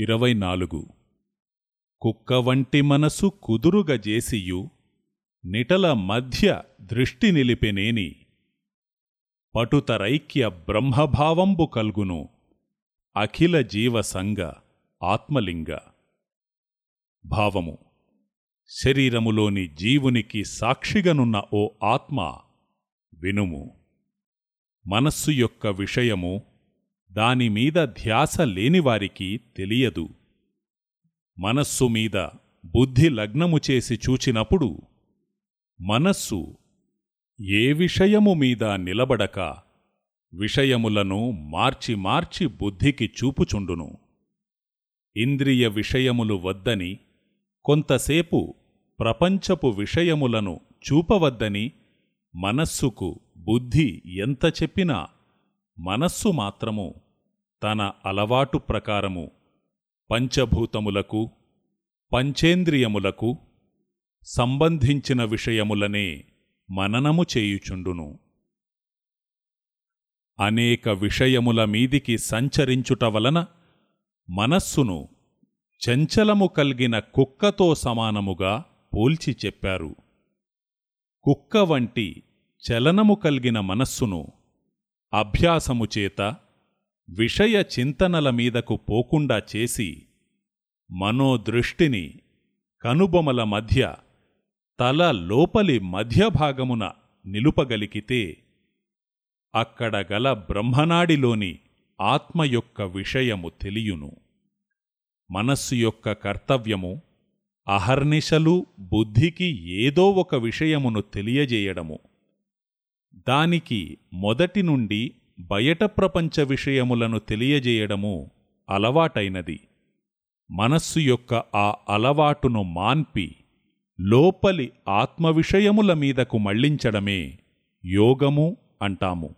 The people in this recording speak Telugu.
ఇరవై నాలుగు కుక్క వంటి మనసు కుదురుగజేసియు నిటల మధ్య దృష్టి నిలిపెనేని పటుతరైక్య బ్రహ్మభావంబు కల్గును అఖిల జీవసంగ ఆత్మలింగ. భావము శరీరములోని జీవునికి సాక్షిగనున్న ఓ ఆత్మ వినుము. మనస్సు యొక్క విషయము దానిమీద ధ్యాస లేనివారికి తెలియదు. మనస్సు మీద బుద్ధి లగ్నము చేసి చూచినప్పుడు మనస్సు ఏ విషయము మీద నిలబడక విషయములను మార్చి మార్చి బుద్ధికి చూపుచుండును. ఇంద్రియ విషయములు వద్దని కొంతసేపు ప్రపంచపు విషయములను చూపవద్దని మనస్సుకు బుద్ధి ఎంత చెప్పినా మనస్సు మాత్రము తన అలవాటు ప్రకారము పంచభూతములకు పంచేంద్రియములకు సంబంధించిన విషయములనే మననము చేయుచుండును. అనేక విషయముల మీదికి సంచరించుట వలన మనస్సును చంచలము కల్గిన కుక్కతో సమానముగా పోల్చి చెప్పారు. కుక్క వంటి చలనము కల్గిన మనస్సును అభ్యాసము చేత విషయ చింతనల మీదకు పోకుండా చేసి మనోదృష్టిని కనుబొమల మధ్య తల లోపలి మధ్యభాగమున నిలుపగలిగితే అక్కడ గల బ్రహ్మనాడిలోని ఆత్మ యొక్క విషయము తెలియును. మనస్సు యొక్క కర్తవ్యము అహర్నిశలు బుద్ధికి ఏదో ఒక విషయమును తెలియజేయడము. దానికి మొదటి నుండి బయట ప్రపంచ విషయములను తెలియజేయడము అలవాటైనది. మనస్సు యొక్క ఆ అలవాటును మాన్పి లోపలి ఆత్మ విషయముల మీదకు మళ్ళించడమే యోగము అంటాము.